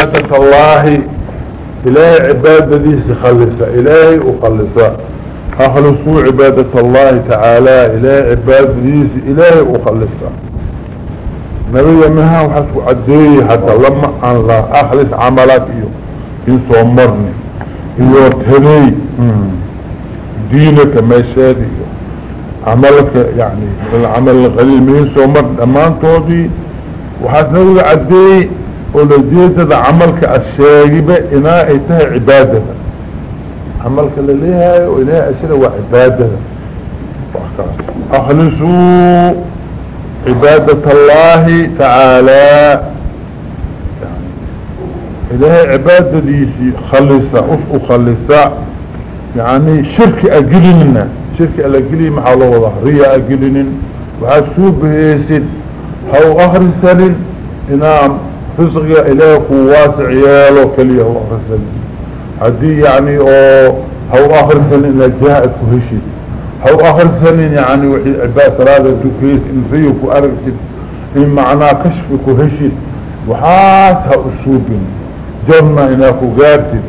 عبادة الله إلهي عبادة دي سخلصة إلهي أخلصة أخلصوا عبادة الله تعالى إلهي عبادة دي إلهي أخلصة نبي منها وحسوا عدي حتى لما أن لا أخلص عملات إيو. إن صمرني إيو تهني دينك ما يشادي عملك يعني العمل القليل من صمر أمان تودي وحسنوا عدي ولجيدة عملك الشاقبة إناء إتها عبادة عملك اللي ليها وإناء أشياء وعبادة أخلصوا عبادة الله تعالى إلهي عبادة ديسي خلصة أفق خلصة يعني شرك أقلننا شرك الأقلي مع الله رياء أقلن وحسوب بهيسد هو آخر سنين إنام رزق إلهي واسع يالو كليه سنين هدي يعني أو هو آخر سنين إن جاءت كهشد هو آخر سنين يعني وحي عباد ثلاثة دكيس إن فيه كأركد إن معناه كشف كهشد وحاس هأسوب جنة إناكو قارتد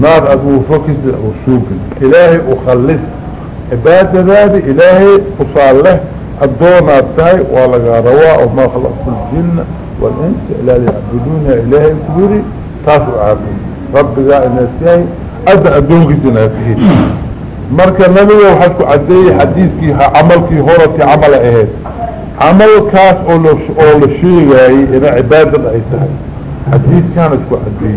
نار أبو فكس أسوب إلهي أخلص. عبادة ذاتي إلهي أصالح. الدون أبتاي. ولغا رواء وما خلق الجن والإنس إلا ليعبدون إلهي كبيري تاسو عابد رب ذا إنسيهي أدى أدونك سنافيه مركا نبي وحسكو عدي حديثكي عملكي هورتي عمل اهيد عمل كاس أولو شيغاي إنا عبادة أيتاي حديث كانت كو عدي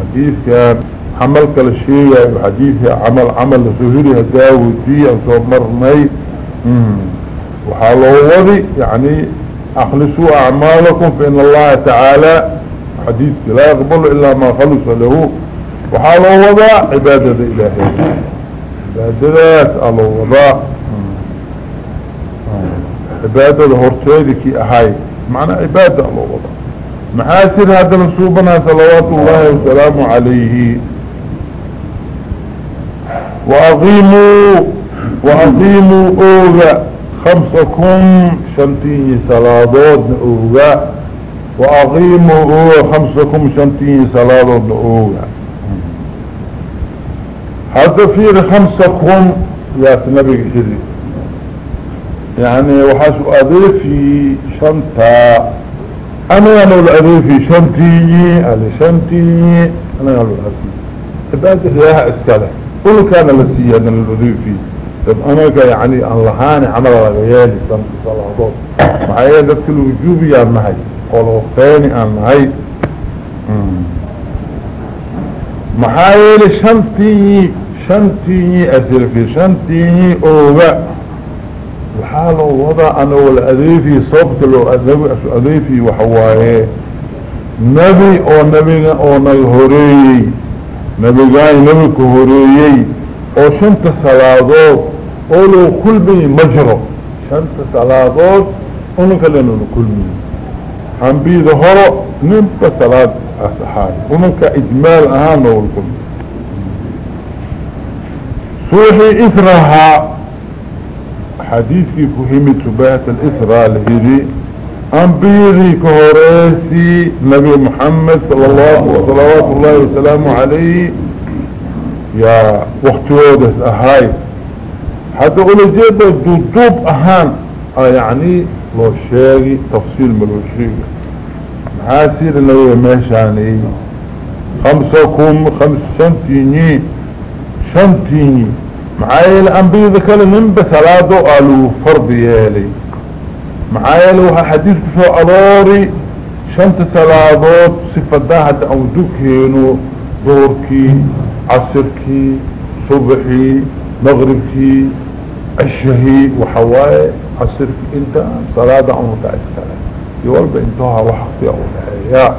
حديث كان عمل كلا شيغاي وحديث عمل عمل سهري هداوي دي أنسو مرمي وحالو وضي يعني أخلصوا أعمالكم فإن الله تعالى حديث لا يقبل إلا ما خلص له. وحالو وضع عبادة إلهي عبادة الله وضع عبادة هرتيدك أهاي. معنى عبادة الله وضع محاسر هذا نصوبنا صلوات الله وسلامه عليه. وأقيموا وأقيموا أوغا خمسكم شنتين صلادات أوغا وأقيموا خمسكم شنتين صلادات أوغا هذا في خمسكم يا سنبي كذي. يعني وحاسو أضيفي شنطة أنا أنا الأضيفي شنطي على شنطي أنا أنا الأضيفي عبادة إياها إسكالة كل كان لسي أنا الأضيفي أنا يعني اللهاني عمل الغيالي شنطي صلاة معايا ذات كل وجوبي يا نهي قولوا ثاني أن نهي محايل شنطي شنطي أسر في شنطي أوغا وحاله وضع أنا والأذيفي صبت له أذيفي وحواه نبي أو نبي أو نالهوري نبي قاي نبي كهوري. أو شنط صلاة أو لو كل بي مجرى. شنط صلاة أنك لنا كل بي عن بي ظهر نمت صلاة أصحابي ومنك إجمال أهانه والكل صوحي إثرها حديثي فهمت بات الإسراء الهيري. أنبيري كهوريسي نبي محمد صلى الله الله وسلامه عليه. يا وقت ودس أهاي. حتى أقول جيدا دوب أهان آه يعني لو شاقي تفصيل ملو شاقي محاسير النبي ماشاني. خمسكم خمس شنتيني. شنتيني. معايا الأنبياء ذكال ننبى ثلاثة قالوا فرض يالي. معايا لو حديث كسو أروري شنت ثلاثات صفة داهد أو دوكينو. دوركي عصركي صبحي مغربكي. الشهي وحواي عصركي انت صلاة عمرك اسكالي يوالب انتوها وحقي أولها يا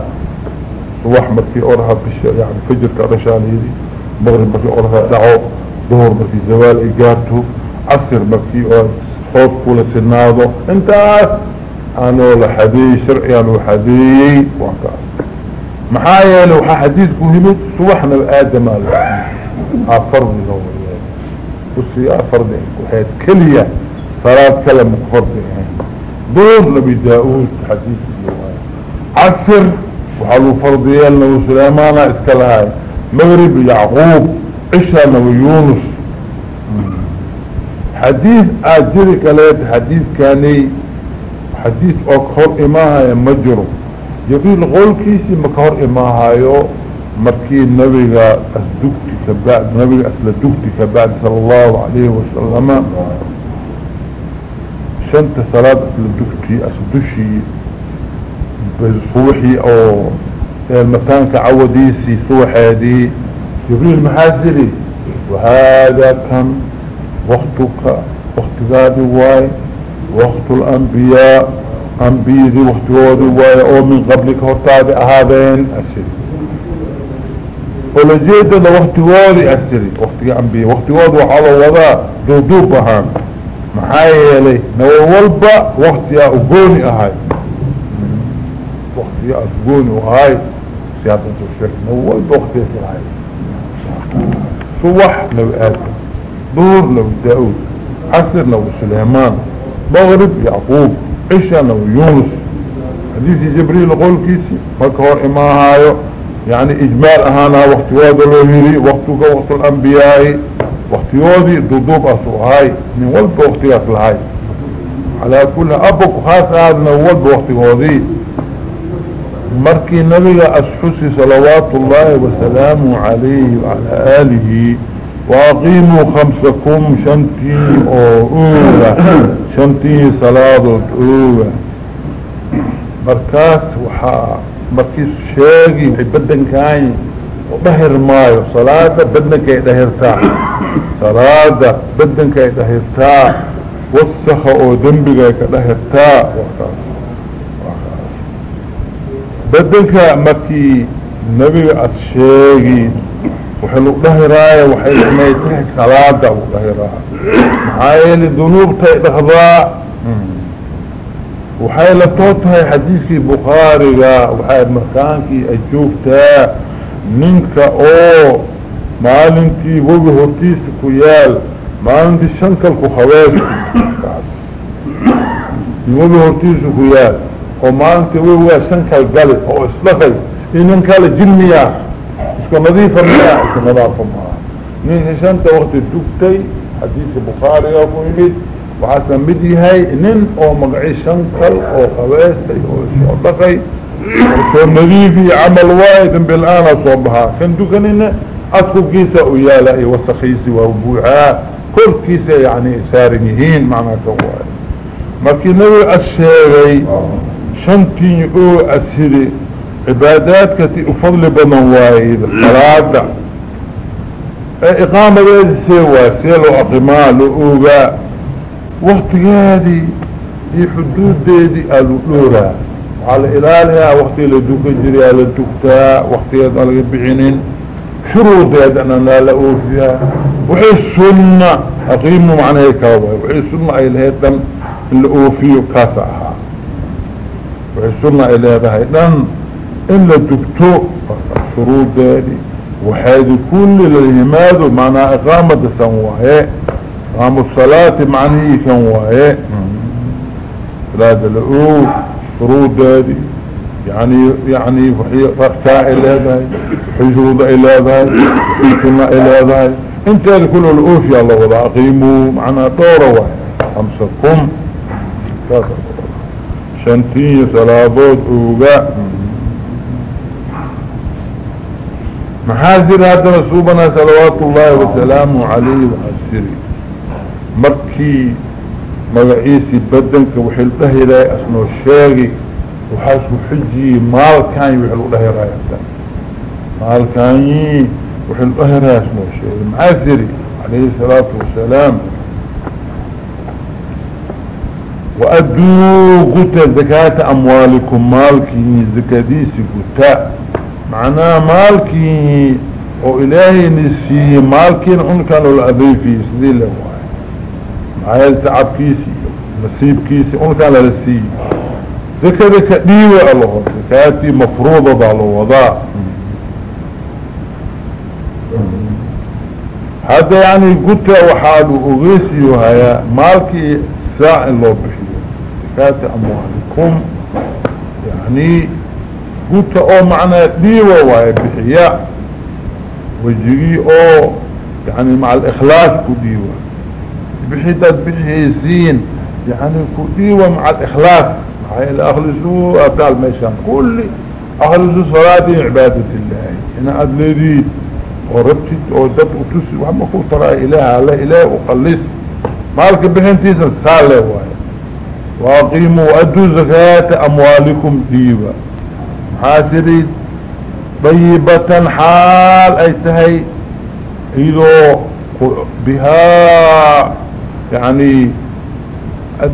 صباح مركي أورها بشي يعني فجر كرشان يدي مغرب مركي أورها دعو ظهر مركي زوال. إيجارته. عصر مركي خوف كل سنادة. انتاس أنا لحدي شرعي أنا لحدي وانكاس محايا لو حديث. كهمت سوحنا الآدم. أفرد نور بصي أفرد كحيات كلية ثلاث كلام فرد دور نبي داود حديث عصر وحلو فرضيال نبو سليمان اسكالهاي مغرب يعقوب عشا نبو يونس. حديث آجرك ليت حديث كاني حديث أكهر إماها يمجره جبريل قول كيسي مكهر إماها يو مركي النبي أسدكت كبعد النبي أسلدكت كبعد صلى الله عليه وسلم. شنت صلاة أسلدكتي أسدشي بالصوحي أو المكان كعوديسي صوحي دي جبريل محاسري وهذا كان وقتك وقت ذاتي واي وقت الأنبياء. أنبياء ذي وقت واي أو من قبلك هرتاد هذين أسري ولجيدة وقت وادي أسري وقت أنبياء وقت وادي وحالة وضع دودوب أهان محايا لي نو والبا وقت يا أقوني أهاي وقت يا أقوني وهاي سيادة الشيخ نو والبا وقت يا سرعي صوح نو آدم دور لو داود عصر لو سليمان مغرب يعقوب عشاء لو يونس حديث جبريل قول كيسي مكهور إماهايو يعني إجمال أهانا وقت واد الوهيري وقتك وقت الأنبياء وقت يودي دودوب أسوهاي من ولد وقت أصلهاي على كل أبوك خاص هذا ولد وقت وادي مركي نبي أسحسي صلوات الله وسلامه عليه وعلى آله. وأقيموا خمسكم شنتي اولا شنتي صلاة اولا مركاس وحا. مركيس شاقي بدن كاين. وبهر مايو صلاة بدن كي دهرتا صلاة بدن كي دهرتا وصخ أو دنبغي كدهرتا وكاس بدن كا مكي نبي الشاقي وحلو ظهرايا وحي سميته صلاة وظهرايا محايل الذنوب تأخذاء وحي لطوتها حديثي بخاري وحي مكانكي أجوبتا منك أو مالنتي وبي هرتيس كيال مالنتي شنكل كخواس وبي هرتيس كيال ومالنتي وبي شنكل قلب أو اسلخي إنن كان جلميا إسكو نظيفة مياه إسكو نظافة مياه من هشانت وقت الدكتي حديث يميد وحسن مدي هاي نن أو مقعي شنكل أو خواستي أو شعبقي وصو نظيفي عمل وايد بالآن صوبها كان دكنين اسكو كيسا ويالا وسخيسي وابوعا كل كيسا يعني سارنيهين معنى كواي. مكي نوي الشيغي شنتي أو اسهري عبادات كتي أفضل بنوايد الصلاة إقامة ذي سيوى سيلو اقماء لؤوغا وقت هذه في حدود دي الولورة على إلالها وقت لدوك الجري على الدكتاء وقت يدعى بعينين شروط يدعنا لا لأوفيها وحي السنة أقيموا معنى هيكاوة وحي السنة أي الهيتم اللي أوفيه كاسعها وحي السنة إلى هذا إلا الدكتور شروط دي وحيد كل الهماد معنى إقامة سنواه. قام الصلاة معنى سنواه صلاة الأول شروط دي يعني يعني ركاع إلى ذا وحي شروط إلى ذا وحي سنة إلى ذا انت كل الأوف يا الله وضع أقيموا معنا طورة خمسكم شنتين صلاة أوغا. محاذر هذا رسولنا صلوات الله وسلامه عليه وعسره مركي مغعيسي بدنك وحل دهيراي اسنو الشاقي وحاسو حجي مال كان يحل دهيراي مال كان وحل دهيراي اسنو الشاقي محاذري عليه الصلاة والسلام وأدوا قتا زكاة أموالكم مالكي زكاديسي قتا معناه مالكي وإلهي نسي مالكي ان كانوا الأضيفي سدي الله معايا تعب كيسي نسيب كيسي ان كان لسي ذكر ديوة الله ذكاتي مفروضة على الوضاء هذا يعني قلت وحاله أغيسي وهيا مالكي ساعة الله بحيه ذكاتي أموالكم. يعني قلت أو معنى ديوة واي بحياء وجيغي أو يعني مع الإخلاص كديوة. بحيدات بحيزين. يعني كديوة مع الإخلاص. هاي الاخلصوا أبدال ميشان. كل اخلصوا صلاة عبادة الله. إنا ادلدي وربتت ودد وتسي. وهم كو ترى إله. الله إله وقلص مالك بحنتيسا سالة واي وأقيموا ادوا زكاة أموالكم ديبا. حاسري طيبة حال أي تهي. ايضو بها يعني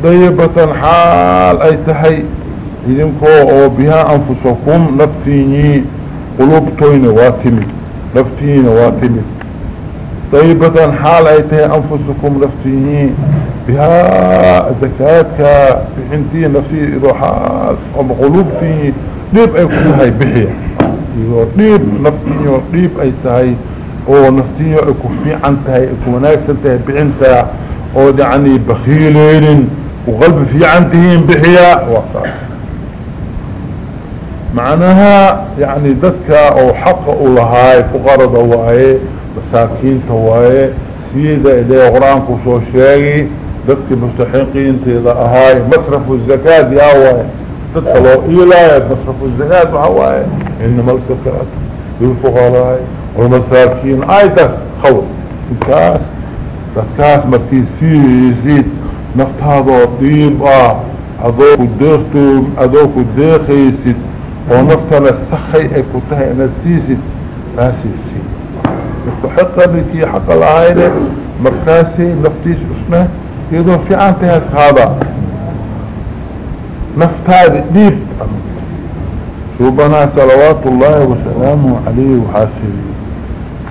طيبة حال اي تهي إذنكو أو بها أنفسكم نفتيني قلوبتين واتمي نفتيني واتمي طيبة حال اي تهي أنفسكم نفتيني بها زكاتك بحنتين نفتي إذو حال أم قلوبتين ديب اي كلها بحيا إذو ديب نفتيني ديب اي تهي oo naftiyo ay ku fiican tahay ay ku wanaagsan tahay bixinta أو دعني بخيلين وقلب في عندهم بحياء وقال معناها يعني ذكا أو حق أولهاي فقرة اولهاي مساكين توهاي سيدة اذا يغران كسو الشيغي ذكا مستحقين تيضا أهاي مصرف الزكاة يا اولهاي ذكا لو إيلاي مصرف الزكاة اولهاي انما الكفرات للفقراء والمساكين ايتس خوف انتاس dadkaas markii siisid naftaadoo dhiib ah adoo ku deeqto adoo ku deeqaysid oo naftana sakhay ay ku tahay inaad siisid taasiisiid mustaxiqa ninkii xaqa lahayne markaasi naftiis usna iyadoo fiican tahay askaada naftaadi dhiib suubanaa salawaatu ullaahi wasalaamu calayhi waxaa siri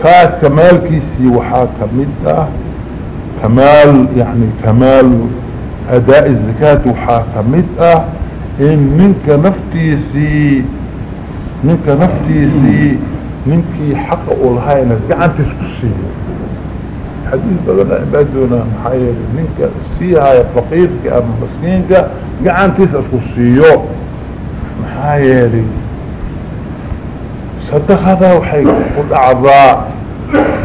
كاس كمال كيسي وحا كمدة كمال يعني كمال أداء الزكاة وحا كمدة إن منك نفتيسي منك نفتيسي منك حق الهاي نزقعن تسكسي. حديث بدنا عبادنا محايل منك سيها فقيرك أم مسكينك. قعن تسكسيو محايلي صدقها وحي قل أعضاء.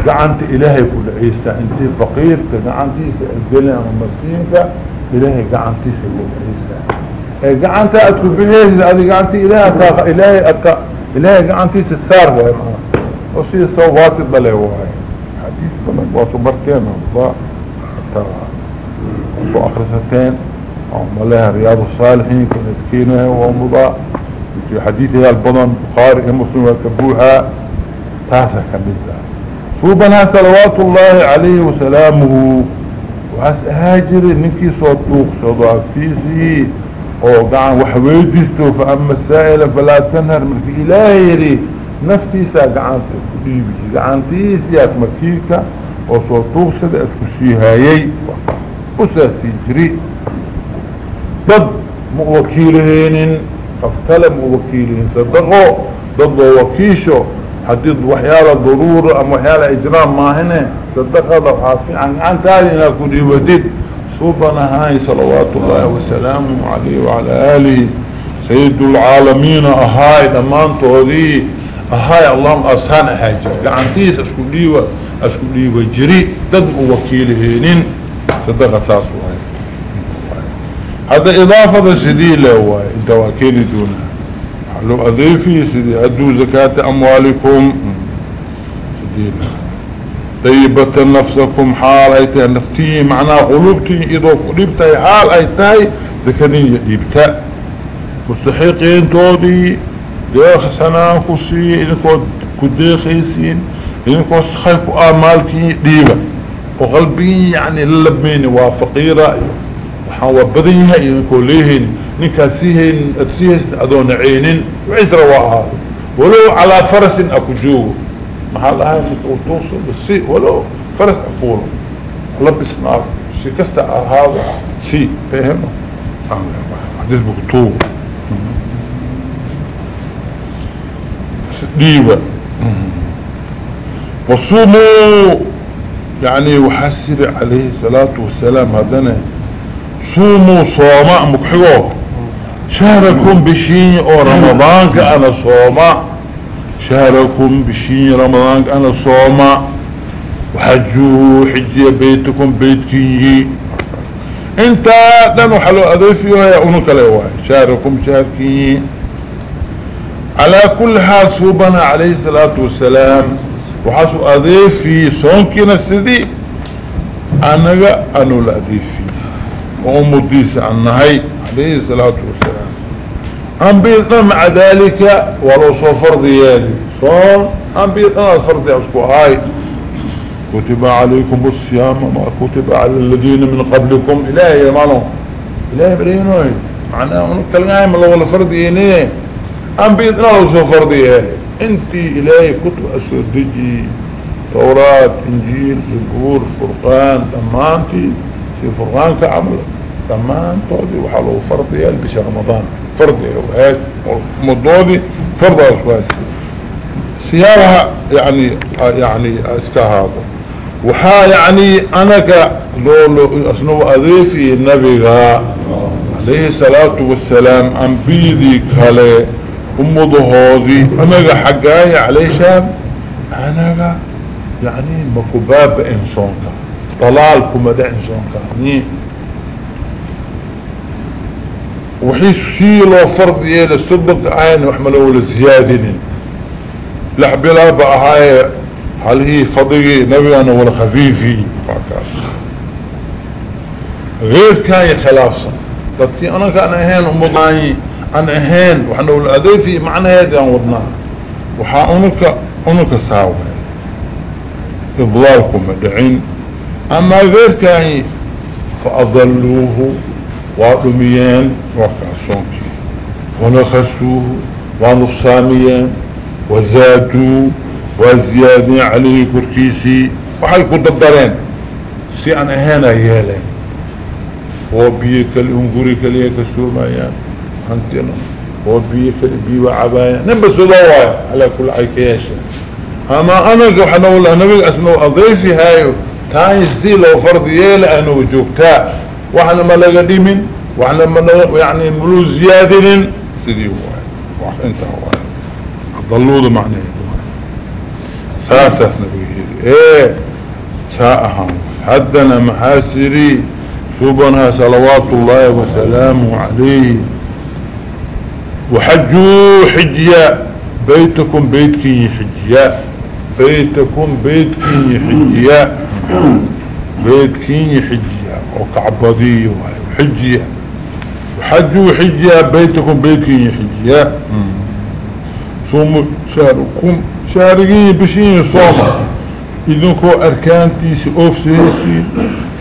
قعنت إلهي كل عيسى انت فقير قعنتي الجلع ومسكينك إلهي قعنتي كل عيسى. قعنت اتكو بليه هذه قعنتي إلهي تاخ إلهي اكا إلهي قعنتي السار وهي وصي سو واسط بلي وهي حديث بلك واسو بركين وضاء وصو اخرستين وهم لها رياض الصالحين كنسكينه ومضاء في حديثها البضن بخاري مسلم وكبوها تاسع كمدة صوبنا صلوات الله عليه وسلامه. وعس هاجر نكي صوتوك صدوك فيسي أو قعن وحويدستو فأما السائل فلا تنهر من في إلهي نفتي سا قعن تقريبك قعن تيسي اسمكيكا وصوتوك صدق كسيهايي وساسي جري ضد موكيلهين قفتلم وكيلين صدقوا ضد وكيشو. حديد وحيالة ضرورة ام وحيالة اجرام ما هنا؟ صدقوا لو حاسين عن عن تالينا كل وديد. صوبنا هاي صلوات الله وسلامه عليه وعلى آله. سيد العالمين أهاي دمان تودي أهاي اللهم اسان حاجة قعنتيس أشكو ليوة أشكو ليوة جري ضد وكيلهين صدق ساسو هاي هذا إضافة سدي له انت واكيل دونها حلو أضيفي سدي أدو زكاة أموالكم. سدي طيبة نفسكم حال أيتها نفتي معنى قلوبتي إذا قلوبتي حال أيتها ذكرية إبتاء. مستحقين تودي ديخ سنان كسي إنكو كديخيسين إنكو سخيكو آمالكي ديبا وقلبي يعني للبيني وفقيرة waxaan waa badan yahay نكاسيهن اتسيهن اذون عينين وعز رواها. ولو على فرس اكجوه ما هذا هاي توصل بالسيء ولو فرس افوره اللبس معه سي كستع هذا. سي. فهم؟ حديث بكتوب ديبا وصوموا. يعني وحسر عليه الصلاة والسلام. هذا صوموا صوماء مكحوه. شهركم بشين أو رمضانك أنا صوما. شهركم بشين رمضانك أنا صوما. وحجوا حجي بيتكم بيتكي انت دانو حلو اضيفي ويا انك لواي شهركم شهركي على كل حال صوبنا عليه الصلاة والسلام. وحاسو أضيفي صونكينا السدي أنا أنو الاضيفي وامو ديس عنهي عليه الصلاة والسلام. انبيطنا مع ذلك ولو صفر ديالي صون انبيطنا الفرد يعسكو هاي كتب عليكم الصيام ما كتب على الذين من قبلكم. إلهي مالهم إلهي برينوي. معناه كلمة الله ولا فرديني أم بإذن الله سو فرديه أنت إلهي كتب أسود دجي توراة إنجيل زبور فرقان دمانتي في فرقان كعمل. دمان طودي وحلو فرديه بشهر رمضان. فرديه وهيك مضودي فرض أسواسي سيارها يعني يعني اسكا هذا. وحا يعني انك لو لو أسنو اضيفي النبي عليه الصلاة والسلام عن بيدي كالي امضهودي انك حقاي عليه شام انك يعني مكباب انسانك طلال كمدع انسانك يعني وحي سيلو فرض يلي سبق عين وحملوا لزيادين لحبلا بقى هاي هل هي فضي نبينا ولا خفيفي. غير كاي خلافصا لكن أنا كان أهين امضاني أنا أهين وحنا والاديفي معنى هذا وضناه وحا انك أنك ساوي. اضلالكم مدعين أما غير كاي فأضلوه. وادميان وكاسونكي ونخسوه ونقصاميان وزادوا وزيادين عليه كركيسي وحي كددرين سي أنا هنا يالين وبيك الانقري كليه كسومايان انتنا وبيك البي وعبايا نبس دوايا على كل عيكياشا أما أنا وحنا والله نبي اسمه اضيفي هايو كان يزي لو فرض وحنا ما لقى من وحنا ما يعني ملو زيادين. سيدي واحد انت واحد. ضلوا معنى ساسس نبيه إيه؟ ساءها حدنا محاسري شبنا صلوات الله وسلامه عليه. وحجوا حجيا بيتكم بيتكي حجيا بيتكم بيتكي حجيا بيتكي حجيا وكعبدي وحجيا وحجوا حجيا بيتكم بيتكي حجيا صوم شهركم شهرين بشين صوم إذنكو أركانتيسي أوفسيسين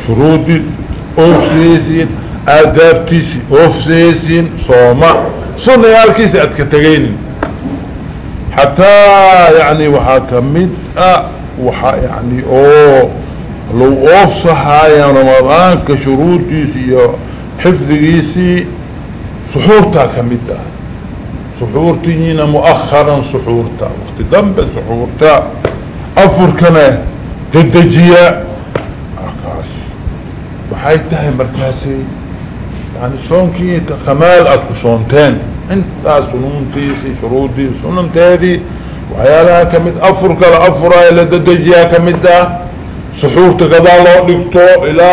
شروطي أوفسيسين آدابتيسي أوفسيسين صوما صوم يالكيس أتكتغين حتى يعني وحاكمت أه وحا يعني أوه. لو أوفصها يا رمضان كشروطيسي حفظيسي صحورتا كمتها سحورتينا مؤخرا سحورتا. وقت دنب سحورتا أفر كنا تدجيا. اكاس بحيثها مركاسي يعني صونكي كمال اكو صونتين انت سنونتيسي شروطي سنون تادي وعيالها كمد أفر كلا أفر إلى ددجيا كمدا سحورتا قضا الله لكتو إلى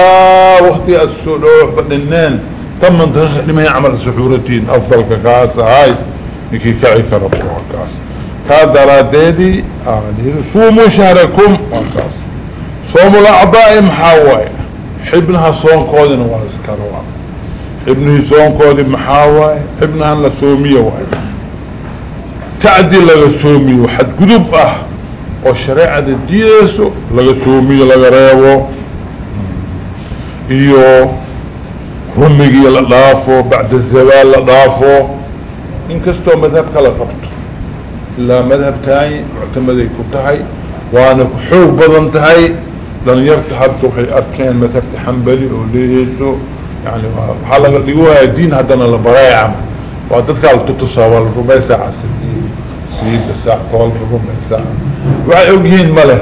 وقت السلوح بدنين تم لما يعمل سحورتين أفضل كاسة هاي نكي كعي كرب وكاس هذا راديدي آلي صوموا شهركم وكاس صوموا الأعضاء محاوي. حبنها صوم كودن واسكروا. حبنه صوم كودن محاوي. حبنها لسومية واي. تعدي لغسومي وحد قدب أه. وشريعة الديسو لغسومي لغريبو ايو رمجي لدافو بعد الزوال madhab kala qabto ilaa madhab tahay muctamaday ku tahay waana ku xoog badan tahay dhalinyarta hadda waxay arkeen madhabta xambali oo leeheyso yani waxaa laga dhigoaya diin haddana la baraya camal waa سيدة ساعة طوال حكومة ساعة وعيوجين ملح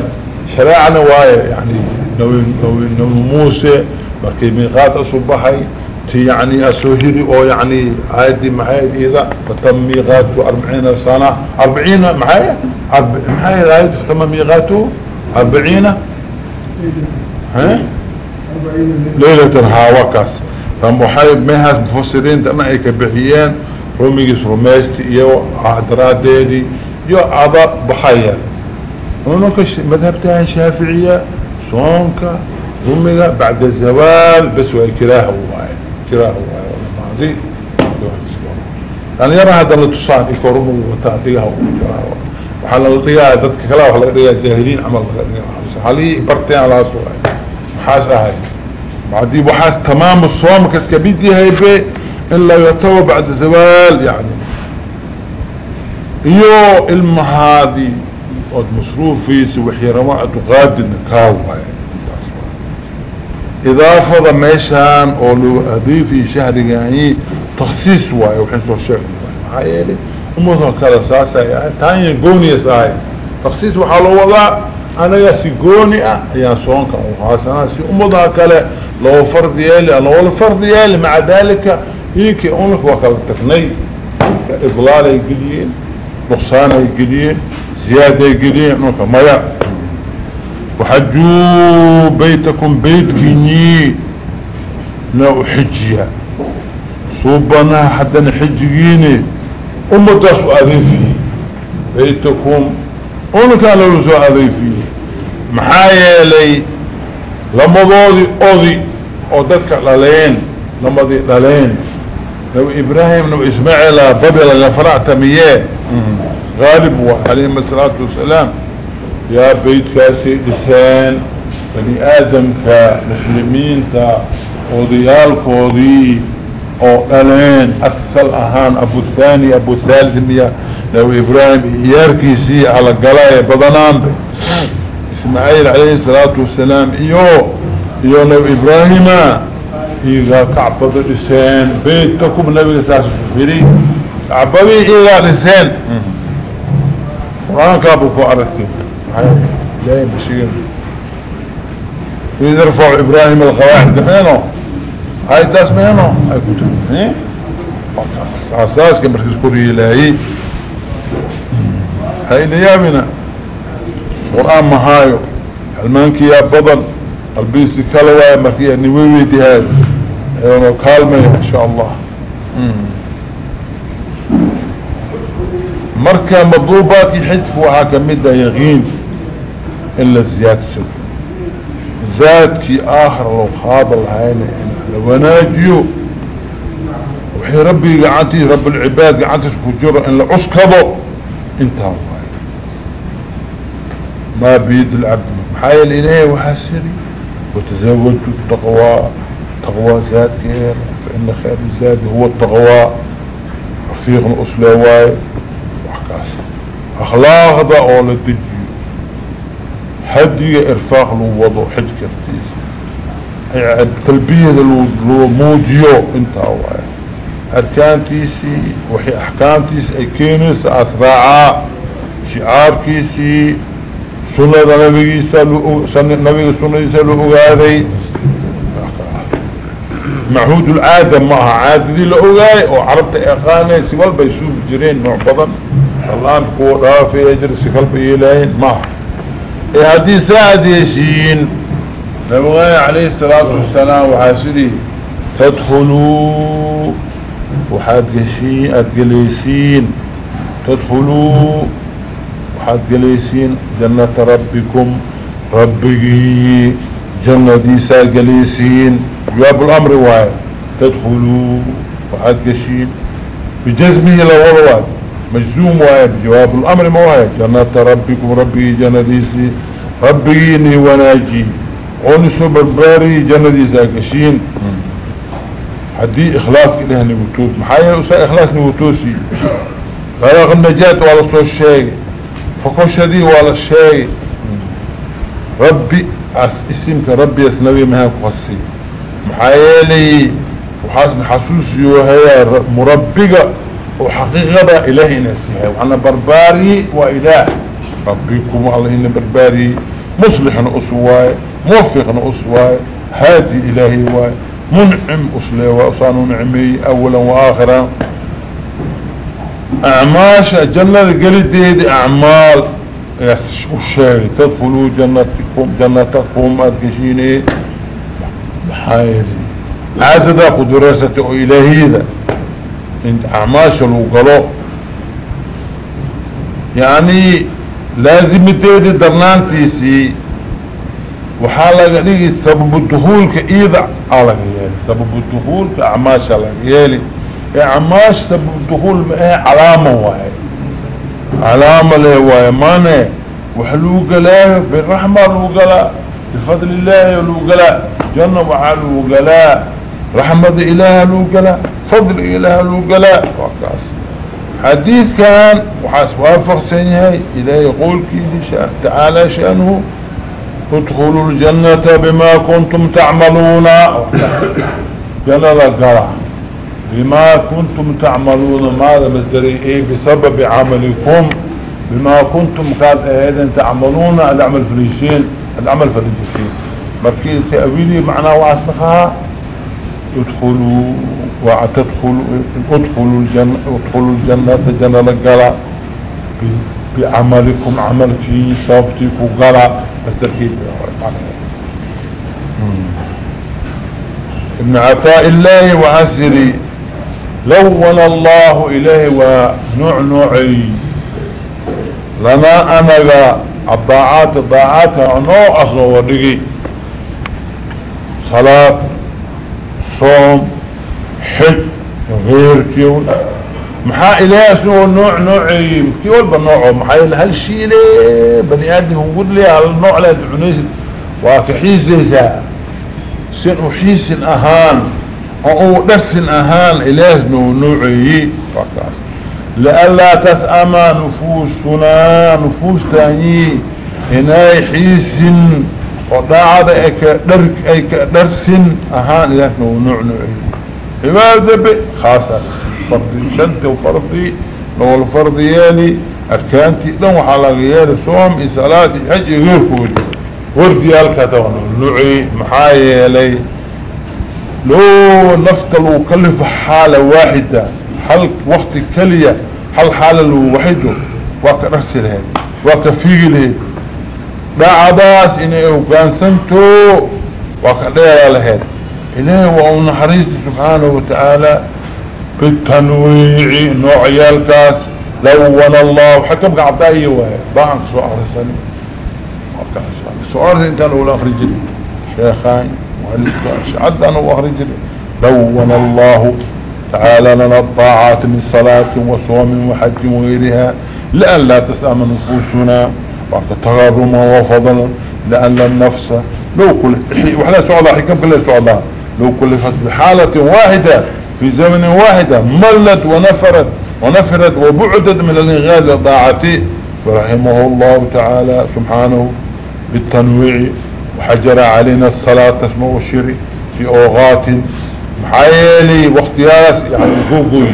شراعنا واي يعني نو نو نو موسى بكي ميقات أصبحي تي يعني أسوهيري أو يعني عادي معايا إذا فتم ميقاته أربعين سنة. أربعين معايا أرب... معايا رايد فتم ميقاته أربعين؟ ها؟ ليلة الهاوكاس فمحارب ميهات مفسرين تمعي كبحيان روميجيس روميستي يو عدراديدي يو عضا بحيان هناك مذهب تاعي شافعية صونك روميجا بعد الزوال بس وكراه هواي كراه هواي ولا ماضي أنا يرى هذا اللي تصاد يكورمو وتعطيها وحالا لقيا ذاتك كلا وحالا لقيا جاهلين عمل حالي برتين على سؤال حاس هاي معدي وحاس تمام الصوم كسكبيدي هاي بي. إلا يتوى بعد زوال يعني. يو المهادي قد مصروف فيس وحي رواء تغادي نكاو هاي إضافة ميشان أولو أضيفي شهر يعني تخصيص واي وحين سوى الشيخ يلي أموثا كلا ساسا يعني تاني قوني ساي. تخصيص وحالو وضع أنا يا سيقوني يا صونك وخاصنا سي أموثا كلا لو فرد يالي ولا فرد يالي مع ذلك هيك أنك وكال تقني إضلال يقليين نقصان يقليين زيادة يقليين أنك ميا وحجوا بيتكم بيت كيني نو حجيا صوبنا حتى نحجيني أمتا سؤالي فيه بيتكم. أنا لو سؤالي فيه محايا لي. لما ضوضي أوضي oo dadka dhaleen lamadii dhaleen nabi ibraahim nabi ismaaciila babi laga faractamiyee غالب عليهم الصلاة والسلام. يا بيت كاسي لسان بني آدم كمسلمين تا وضيال كودي أو قلين أسل أهان أبو الثاني أبو الثالث ميا لو إبراهيم يركيسي على قلايا بدنان إسماعيل عليه الصلاة والسلام. إيوه iyo nabi ibraahima iigaa kacbada dhiseen beedtakum nabiga saas firi kacbadii iigaa dhiseen qur-aankaabuu ku aragtay ilahay bashiir إذ رفع إبراهيم القواعد مينو هاي داس مينو هاي كتب. أساس كمركز كوري إلهي. هاي نيامنا قرآن مهايو. المانكي يا بضل البيسي كالواي مركي نويوي دي هاي ايوانو كالمي إن شاء الله. مركا مضروبات يحجب وحاكا مدى يغين إلا زيادة سد ذاتي آخر لو خاض لو ناجيو وحي ربي قعانتي رب العباد قعانتي سكجرة إن لعسكبه انتهى ما بيد العبد. محايل إليه وحاسري. وتزودوا التقوى تقوى زاد كير فإن خير الزاد هو التقوى رفيق الأسلواي وحكاس أخلاق ذا أول الدجي. حدي إرفاق الوضع. حج كرتيس. التلبية لو موجيو انت أواي أركان تيسي وحي أحكام تيسي. أي كينس أسراعا شعار كيسي. سنة نبيسا نبي سنة لو أغاذي. معهود العادة معها عادة دي لأغاي وعربت إقاني سيوال بيسوب جرين نوع بضن. الآن كو رافي يجري سيكال بيلين معها إيه هدي ساعد يشين. نبغي عليه الصلاة والسلام وحاسري تدخلوا وحاد قشين أدقليسين تدخلوا وحاد قليسين جنة ربكم. ربكي جنة ديسا قليسين. جواب الأمر واحد. تدخلوا. وحاد قشين بجزمه لوضوات مجزوم واحد. جواب الأمر ما واحد. جنة ربكم. ربكي جنة ديسي ربكيني وناجي. ونسو برباري جنة ديسا قشين حدي إخلاص كده نبوتوس محايا أسا إخلاص نبوتوسي غرق النجاة ولا صو الشيء فكوشدي ولا الشيء ربي اسمك ربي اسنوي مها قصي محايلي وحاسن حسوسي وهي مربقة وحقيقة إلهي نسيها وأنا برباري وإله. ربكم الله إن برباري. مصلح أسواي. موفق أسواي. هادي إلهي واي. منعم أسلي وأصان نعمي أولا وآخرا. أعماش جنة قلت أعمال. الشيء تدخلوا جنتكم. جنتكم أدكشيني بحايلي عادة قدرسة إلهي ذا انت أعماش الوقلو يعني لازم تيدي درنان تيسي وحالا لغي سبب الدخول كإيضا على يالي. سبب الدخول كأعماش على يالي. أعماش سبب الدخول؟ ما علامة واحد. علامة له واحد. مانه وحلو قلاه بالرحمة لو قلاه بفضل الله لو قلاه جنة وحلو قلاه رحمة إله لو قلاه فضل إله لو قلاه وقاس حديث كان وحاس وافق سنهي إلى يقول كيدي تعالى شأنه. ادخلوا الجنة بما كنتم تعملون. جنة قرأ بما كنتم تعملون. ماذا مصدري إيه؟ بسبب عملكم. بما كنتم قال أيضا تعملون. العمل فريشين العمل فريشين مركي تأويلي معناه واسمها ادخلوا وتدخلوا ادخلوا الجنة ادخلوا الجنة جنة لقلا بعملكم عملك صابتك قلا مصدر كيف ابن عطاء الله وعسري لون الله إليه ونوع نوعي. لنا أنا الضاعات الضاعات نوع أصلا ودقي صلاة صوم حج غير كيون محا إليه اسنو نوع نوعي كيول بنوعه. محا إليه هالشي ليه بني آدم ونقول لي على النوع لا دعنيس واكحيز زيزا. سين أحيس أهان أو درس أهان إليه نوعي وكاس لألا تسأم نفوسنا نفوس تاني هناي حيس درك إيك درس أهان إليه نوعي عبادة خاصة فرضي شنت وفرضي لو الفرض يالي أركانتي لو حلقيالي صوم إسالاتي حج غير كودي وردي الكتون نوعي محايا لي لو نفتلوا كلف حالة واحدة. حل وقت كلية حل حالة الوحيدة وكرسي لهذه وكفيه لهذه دعباس إنه كان سنتو وكدير لهذه إليه وأن حريص سبحانه وتعالى بالتنويع نوع يالكاس لون الله. حكم قعدائي وهي بانك سؤال رسالي سؤال. إنت الاولى أخرج لي. شيخان وهلك شعد أنا وأخرج لي. لون الله. تعالى لنا الطاعات من صلاة وصوم وحج وغيرها لأن لا تسأم نفوسنا وتتغرم وفضلا لأن النفس لو كل وحنا سؤالها حكم كل سؤالها لو كلفت بحالة واحدة في زمن واحدة ملت ونفرت ونفرت وبعدت من الإنغاز الضاعتي فرحمه الله تعالى سبحانه بالتنويع وحجر علينا الصلاة اسمه الشري في أوغات محايلي واختيارس يعني قوقوي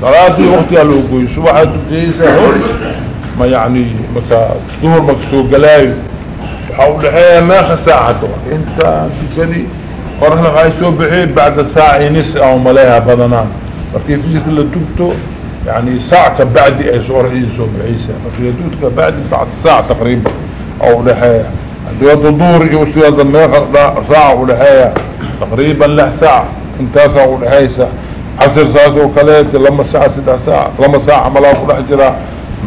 صلاتي واختيار القوقوي صباحة تجيسة هوري ما يعني مكا ظهر مكسو قلاي حول حيا ما خساعة أنت تجني ورحنا غايسو بعيد بعد ساعة نس أو ملايها بدنان. وكيف يجيك اللي دبتو يعني ساعة بعد اي صور عيسو بعيسى. وكيف يدوتك بعد بعد الساعة تقريبا أو لحيا دوات الظهر يوصي هذا الميخ ساعة ولحيا تقريبا له ساعة. انتاسا ولحيسا عصر ساسو وكاليت لما ساعة ستة ساعة لما ساعة ملاك ولحجرة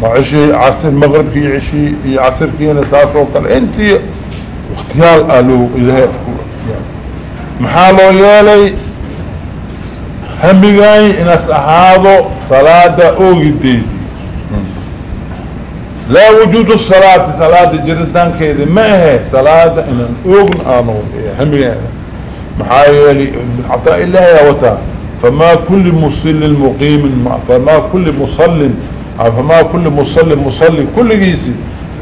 عشي عصر مغرب كي عشي عصر كي نساسو وكال انتي واختيار قالوا إلهي محالو يالي همبغاي اناس اهادو صلاة أوغي لا وجود الصلاة صلاة جردان كيدي. ما هي؟ صلاة إن أوغن آنو همبغاي محايلي عطاء الله يا وتا فما كل مصل مقيم فما كل مصل فما كل مصل مصلي كل جيسي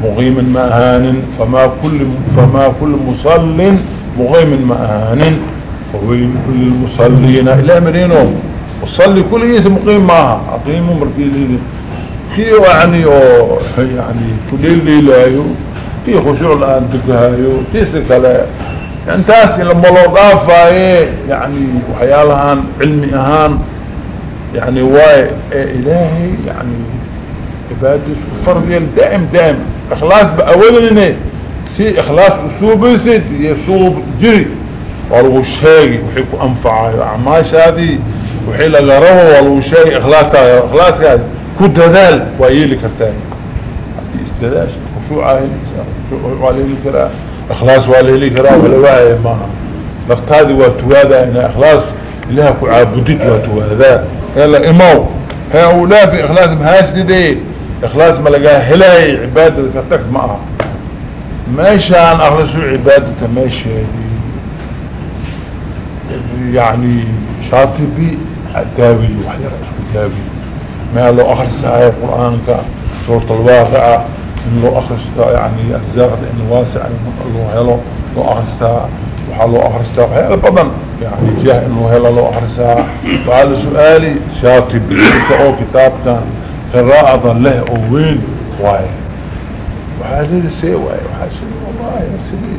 مقيم مأهان فما كل فما كل مصل مغيم مأهان فويل كل المصلين إلى مرينهم وصلي كل يس مقيم معها. أقيموا مركيلين كيو يعني يعني كليل ليلايو كي خشوع الآن تكهايو كي سكلا انتاس لما لو ضافايه يعني وحيالهان علمي اهان يعني واي الهي يعني عبادس وفرض دائم دائم اخلاص باولنا سي اخلاص اسوب سيد يسوب جري ولو الشيء وحيكو انفع اعماش هذه وحي لغروه ولو شيء اخلاص اخلاص هذا كد ذال ويلي كرتاي استداش خشوع عليه كرا اخلاص والي كرا ولا واعي ما لفت هذه وتوادا إن إخلاص لها كعابدت وتوادا يلا إمو هؤلاء في إخلاص مهاش دي إخلاص ما لقاه هلاي عبادة كتك معها ماشي عن أخلصوا عبادة ماشي يعني شاطبي داوي وحيرا اسكو داوي. ما لو اخرس آية القرآن سورة الواقعة ان لو يعني ارزاقة ان واسع ان لو لو اخرس وحال لو اخرس وحيرا بضن يعني جاه إنه هلا لو اخرسها وعلى سؤالي شاطبي أو كتاب كان قراءة له وين؟ واي. وهذا سي واي. وحاسن والله يا سيدي.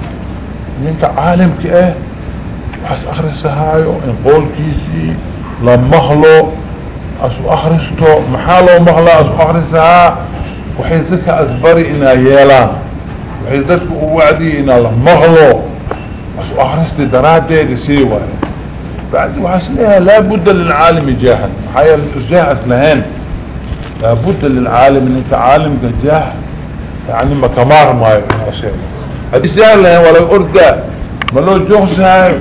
منك عالم كأه وحاس اخرسهايو إن قول كيسي لمخلو أسو اخرستو محالو مخلو اسو اخرسها وحي ذلك أزبري إنا يالان وحي ذلك أوعدي إنا لمخلو اسو اخرستي دراتي دي سي واي بعد وحاسنها لابد للعالم جاهل حيا الجاهل لهن لابد للعالم إن أنت عالم جاه. يعني ما كمار ما يشيء هذه سهلة ولا أردى ما لو جوغسها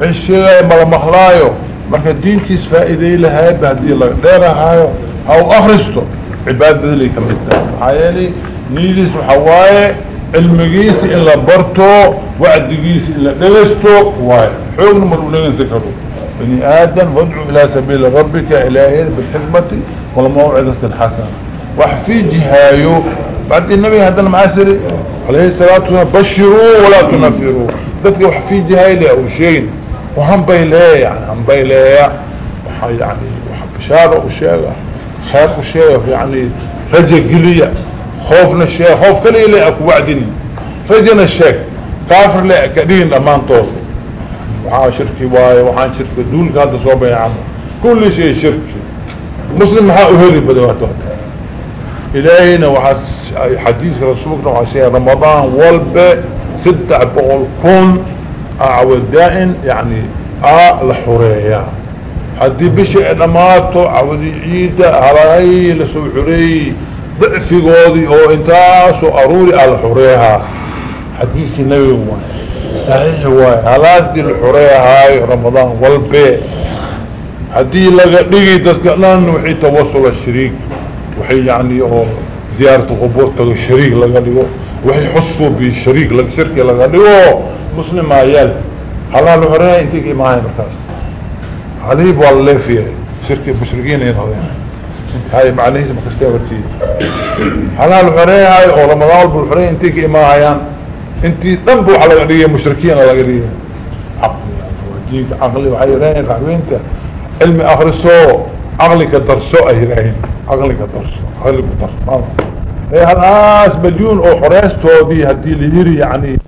وحي الشيء ما مخلايو. marka diintiis faa'iiday lahayd hadii la dheerahaayo ha u akristo عبادة اللي كمتاب حيالي نيديس وحواي المقيس إلا برتو وعدقيس إلا دلستو واي. حيوغن مرولين ذكروا. بني آدم وادعو إلى سبيل ربك إلهي بالحكمة والموعدة الحسنة وحفي جهايو. بعد النبي هذا المعسري عليه الصلاة والسلام بشروا ولا تنفروا. ذاتك وحفي جهايو لأو شين وهم بيلايا يعني هم بيلايا يعني وحب شارع وشارع. خير وشيء يعني رجع قلية خوفنا الشيء خوف كلي لي أكو وعدني رجنا الشيء كافر لي كدين أمان طول وحا شركي واي وحا شركي دول هذا صوبة يا عم. كل شيء شركي. مسلم محا أهلي بدوات وقت إلهينا وحس حديث رسولك وحسين رمضان والب ستة بقول كون أعود حدي بشي نماتو عودي عيدة هلاي لسو حري ضعفي قوضي أو انتاسو أروري على حريها حديث النبي صحيح هو هلاس دي الحرية هاي رمضان والبي. حدي لغا ديغي دسكنان وحي توصل الشريك. وحي يعني أو زيارة القبور تغي الشريك لغا ديغو وحي حصوا بالشريك لغا شركة لغا ديغو مسلم عيال. حلال حرية انتيكي معاي مكاس حليب والله فيه شركة مشركين ينهضين هاي معنيه مكستيا وركي حلال حرية هاي أو رمضان بالحرية انتيكي معايان انتي تنبو على قضية مشركين على قضية عقلي وديك عقلي وحيرين رعوينته علمي اخرسو عقلك درسو اهلين عقلك درسو عقلك درسو إيه هالناس مليون أو حريستو دي هدي ليري يعني.